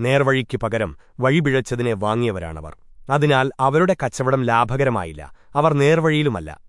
നേർവഴിക്കു പകരം വഴിപിഴച്ചതിനെ വാങ്ങിയവരാണവർ. അതിനാൽ അവരുടെ കച്ചവടം ലാഭകരമായില്ല. അവർ നേർവഴിയിലുമല്ല.